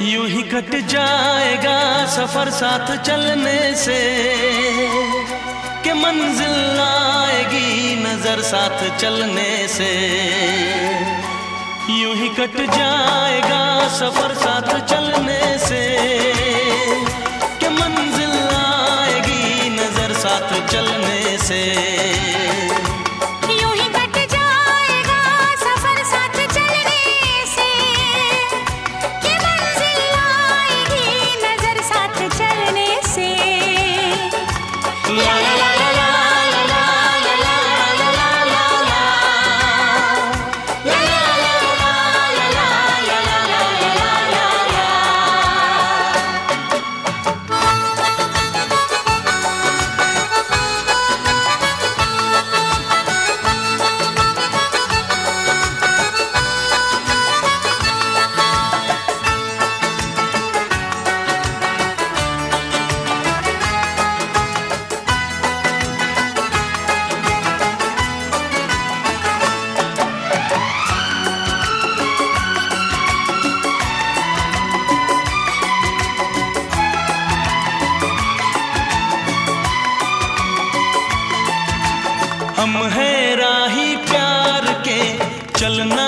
यूँ ही कट जाएगा सफ़र साथ चलने से, के मंजिल आएगी नज़र साथ चलने से। यूँ ही कट जाएगा सफ़र साथ चल...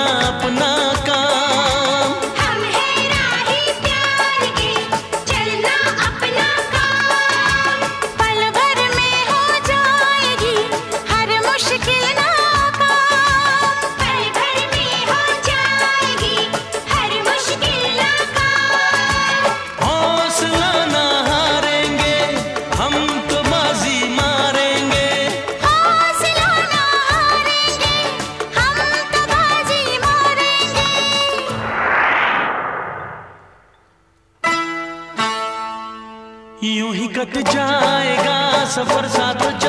अपना का कट जाएगा सफ़र साथ जा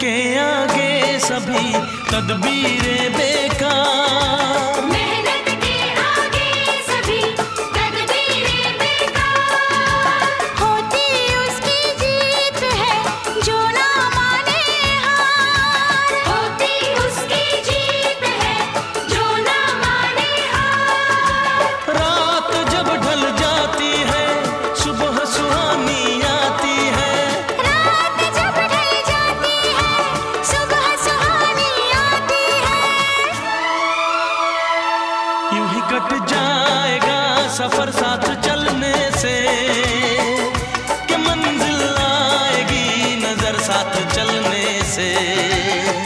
के आगे सभी तदबीरें बेकार चलने से।